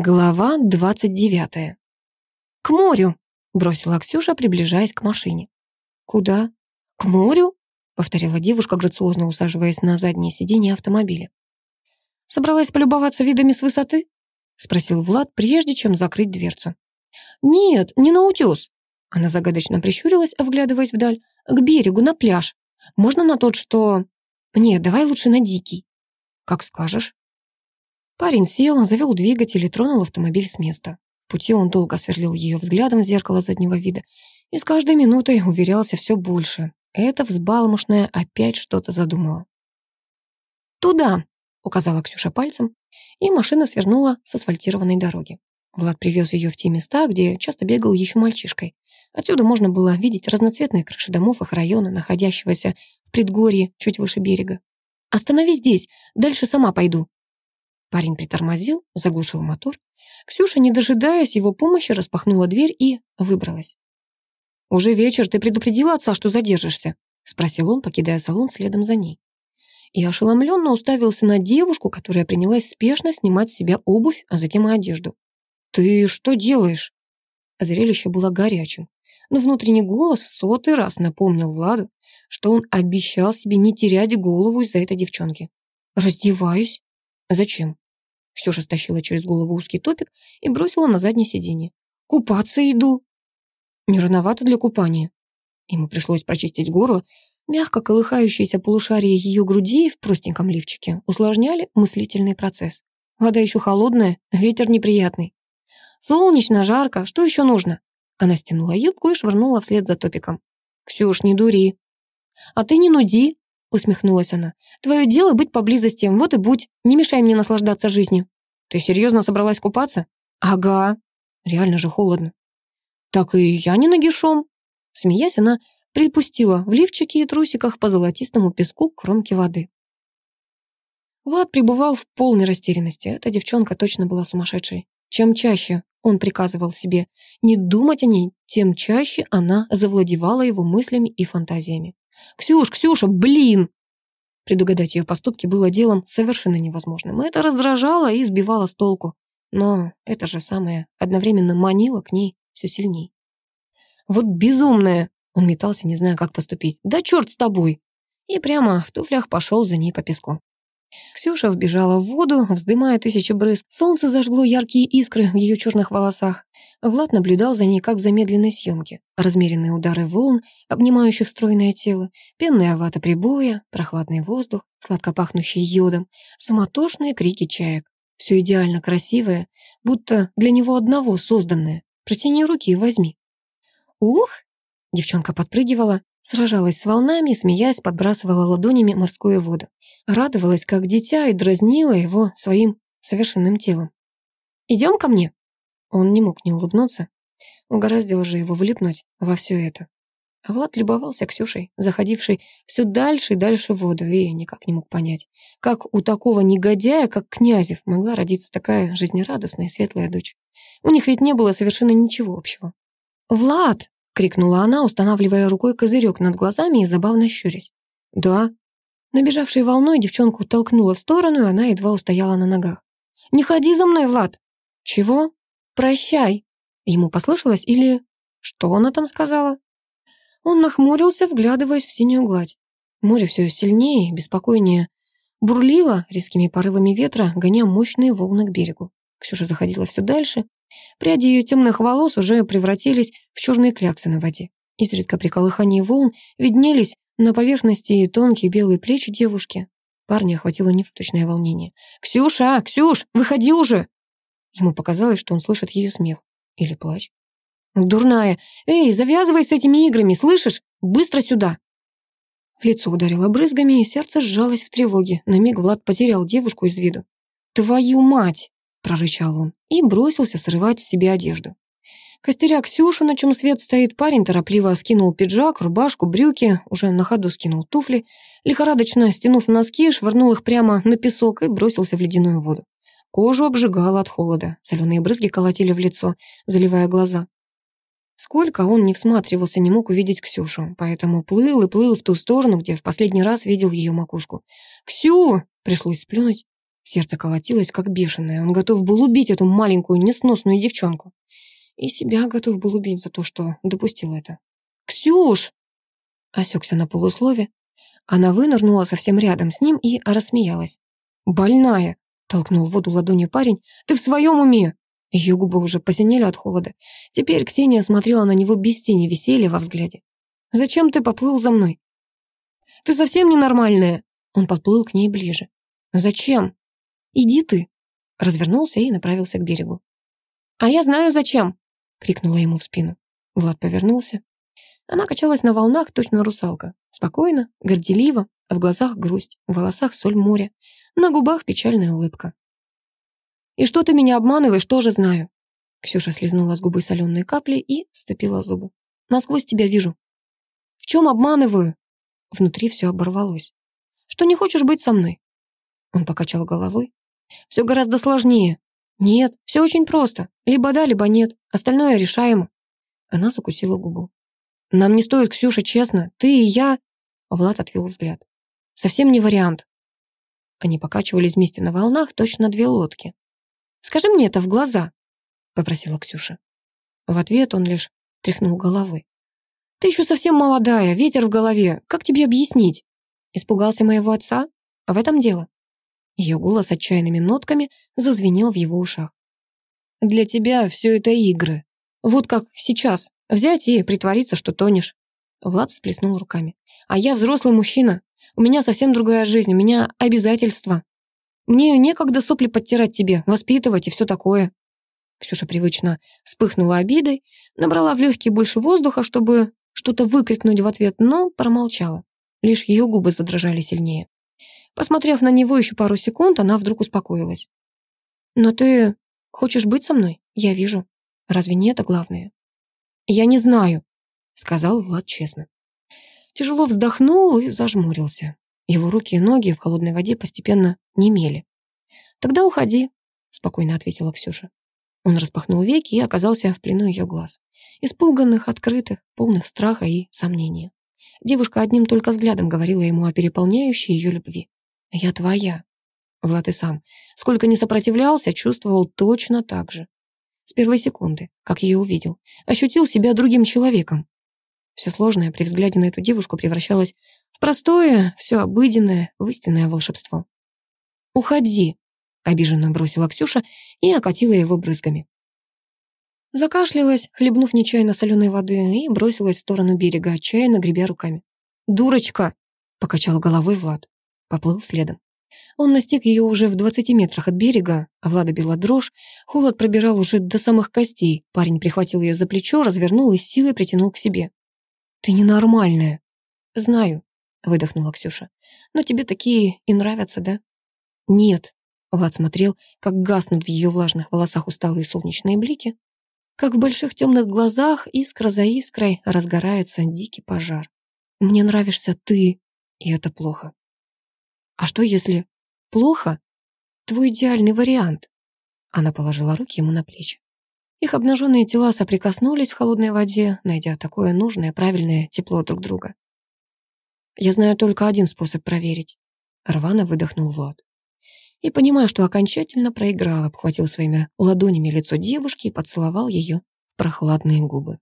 Глава двадцать девятая. «К морю!» — бросила Ксюша, приближаясь к машине. «Куда?» «К морю?» — повторила девушка, грациозно усаживаясь на заднее сиденье автомобиля. «Собралась полюбоваться видами с высоты?» — спросил Влад, прежде чем закрыть дверцу. «Нет, не на утес!» Она загадочно прищурилась, вглядываясь вдаль. «К берегу, на пляж. Можно на тот, что...» «Нет, давай лучше на дикий». «Как скажешь». Парень сел, завел двигатель и тронул автомобиль с места. В пути он долго сверлил ее взглядом в зеркало заднего вида и с каждой минутой уверялся все больше. Эта взбалмошная опять что-то задумала. «Туда!» — указала Ксюша пальцем, и машина свернула с асфальтированной дороги. Влад привез ее в те места, где часто бегал еще мальчишкой. Отсюда можно было видеть разноцветные крыши домов их района, находящегося в предгорье чуть выше берега. «Останови здесь, дальше сама пойду», Парень притормозил, заглушил мотор. Ксюша, не дожидаясь его помощи, распахнула дверь и выбралась. «Уже вечер, ты предупредила отца, что задержишься?» — спросил он, покидая салон следом за ней. И ошеломленно уставился на девушку, которая принялась спешно снимать с себя обувь, а затем и одежду. «Ты что делаешь?» Зрелище было горячим, но внутренний голос в сотый раз напомнил Владу, что он обещал себе не терять голову из-за этой девчонки. «Раздеваюсь», «Зачем?» Ксюша стащила через голову узкий топик и бросила на заднее сиденье. «Купаться иду!» «Не рановато для купания». Ему пришлось прочистить горло. Мягко колыхающиеся полушария ее груди в простеньком лифчике усложняли мыслительный процесс. Вода еще холодная, ветер неприятный. «Солнечно, жарко, что еще нужно?» Она стянула юбку и швырнула вслед за топиком. «Ксюш, не дури». «А ты не нуди», усмехнулась она. «Твое дело быть поблизости, вот и будь. Не мешай мне наслаждаться жизнью». «Ты серьезно собралась купаться?» «Ага. Реально же холодно». «Так и я не нагишом». Смеясь, она припустила в лифчике и трусиках по золотистому песку к кромке воды. Влад пребывал в полной растерянности. Эта девчонка точно была сумасшедшей. Чем чаще он приказывал себе не думать о ней, тем чаще она завладевала его мыслями и фантазиями. «Ксюш, Ксюша, блин!» Предугадать ее поступки было делом совершенно невозможным. Это раздражало и сбивало с толку. Но это же самое одновременно манило к ней все сильней. «Вот безумная!» Он метался, не зная, как поступить. «Да черт с тобой!» И прямо в туфлях пошел за ней по песку. Ксюша вбежала в воду, вздымая тысячи брызг. Солнце зажгло яркие искры в ее черных волосах. Влад наблюдал за ней как в замедленной съемке. Размеренные удары волн, обнимающих стройное тело, пенная вата прибоя, прохладный воздух, сладко пахнущий йодом, суматошные крики чаек. Все идеально красивое, будто для него одного созданное. Протяни руки и возьми. «Ух!» Девчонка подпрыгивала, Сражалась с волнами, смеясь, подбрасывала ладонями морскую воду. Радовалась, как дитя, и дразнила его своим совершенным телом. «Идем ко мне?» Он не мог не улыбнуться. Угораздило же его влипнуть во все это. А Влад любовался Ксюшей, заходившей все дальше и дальше в воду, и никак не мог понять, как у такого негодяя, как Князев, могла родиться такая жизнерадостная светлая дочь. У них ведь не было совершенно ничего общего. «Влад!» Крикнула она, устанавливая рукой козырек над глазами и забавно щурясь. «Да». Набежавшей волной девчонку толкнула в сторону, и она едва устояла на ногах. «Не ходи за мной, Влад!» «Чего?» «Прощай!» Ему послышалось или... Что она там сказала? Он нахмурился, вглядываясь в синюю гладь. Море все сильнее беспокойнее бурлило резкими порывами ветра, гоня мощные волны к берегу. Ксюша заходила все дальше, Пряди ее темных волос уже превратились в черные кляксы на воде. Изредка при колыхании волн виднелись на поверхности тонкие белые плечи девушки. Парня охватило нешуточное волнение. «Ксюша! Ксюш! Выходи уже!» Ему показалось, что он слышит ее смех. Или плач. «Дурная! Эй, завязывай с этими играми, слышишь? Быстро сюда!» В лицо ударило брызгами, и сердце сжалось в тревоге. На миг Влад потерял девушку из виду. «Твою мать!» — прорычал он и бросился срывать с себя одежду. Костеря Ксюшу, на чем свет стоит, парень торопливо скинул пиджак, рубашку, брюки, уже на ходу скинул туфли, лихорадочно стянув носки, швырнул их прямо на песок и бросился в ледяную воду. Кожу обжигало от холода, соленые брызги колотили в лицо, заливая глаза. Сколько он не всматривался, не мог увидеть Ксюшу, поэтому плыл и плыл в ту сторону, где в последний раз видел ее макушку. «Ксю!» — пришлось сплюнуть. Сердце колотилось, как бешеное. Он готов был убить эту маленькую, несносную девчонку. И себя готов был убить за то, что допустил это. «Ксюш!» Осекся на полуслове. Она вынырнула совсем рядом с ним и рассмеялась. «Больная!» — толкнул в воду ладонью парень. «Ты в своем уме?» Ее губы уже посинели от холода. Теперь Ксения смотрела на него без тени веселья во взгляде. «Зачем ты поплыл за мной?» «Ты совсем ненормальная!» Он подплыл к ней ближе. «Зачем?» «Иди ты!» Развернулся и направился к берегу. «А я знаю, зачем!» Крикнула ему в спину. Влад повернулся. Она качалась на волнах, точно русалка. Спокойно, горделиво, в глазах грусть, в волосах соль моря, на губах печальная улыбка. «И что ты меня обманываешь, тоже знаю». Ксюша слезнула с губы соленые капли и сцепила зубы. «Насквозь тебя вижу». «В чем обманываю?» Внутри все оборвалось. «Что не хочешь быть со мной?» Он покачал головой. «Все гораздо сложнее. Нет, все очень просто. Либо да, либо нет. Остальное решаемо». Она закусила губу. «Нам не стоит, Ксюша, честно. Ты и я...» Влад отвел взгляд. «Совсем не вариант». Они покачивались вместе на волнах, точно две лодки. Скажи мне это в глаза», — попросила Ксюша. В ответ он лишь тряхнул головой. «Ты еще совсем молодая, ветер в голове. Как тебе объяснить? Испугался моего отца? А в этом дело». Ее голос отчаянными нотками зазвенел в его ушах. «Для тебя все это игры. Вот как сейчас. Взять и притвориться, что тонешь». Влад всплеснул руками. «А я взрослый мужчина. У меня совсем другая жизнь, у меня обязательства. Мне некогда сопли подтирать тебе, воспитывать и все такое». Ксюша привычно вспыхнула обидой, набрала в легкие больше воздуха, чтобы что-то выкрикнуть в ответ, но промолчала. Лишь ее губы задрожали сильнее. Посмотрев на него еще пару секунд, она вдруг успокоилась. «Но ты хочешь быть со мной? Я вижу. Разве не это главное?» «Я не знаю», — сказал Влад честно. Тяжело вздохнул и зажмурился. Его руки и ноги в холодной воде постепенно немели. «Тогда уходи», — спокойно ответила Ксюша. Он распахнул веки и оказался в плену ее глаз. Испуганных, открытых, полных страха и сомнения. Девушка одним только взглядом говорила ему о переполняющей ее любви. «Я твоя». Влад и сам, сколько не сопротивлялся, чувствовал точно так же. С первой секунды, как ее увидел, ощутил себя другим человеком, все сложное при взгляде на эту девушку превращалось в простое, все обыденное, в истинное волшебство. «Уходи», — обиженно бросила Ксюша и окатила его брызгами. Закашлялась, хлебнув нечаянно соленой воды, и бросилась в сторону берега, отчаянно гребя руками. «Дурочка!» — покачал головой Влад. Поплыл следом. Он настиг ее уже в двадцати метрах от берега, а Влада била дрожь, холод пробирал уже до самых костей. Парень прихватил ее за плечо, развернул и силой притянул к себе. «Ты ненормальная». «Знаю», — выдохнула Ксюша. «Но тебе такие и нравятся, да?» «Нет», — Влад смотрел, как гаснут в ее влажных волосах усталые солнечные блики, как в больших темных глазах искра за искрой разгорается дикий пожар. «Мне нравишься ты, и это плохо». «А что, если плохо? Твой идеальный вариант?» Она положила руки ему на плечи. Их обнаженные тела соприкоснулись в холодной воде, найдя такое нужное, правильное тепло друг друга. «Я знаю только один способ проверить», — рвано выдохнул Влад. И, понимая, что окончательно проиграл, обхватил своими ладонями лицо девушки и поцеловал ее в прохладные губы.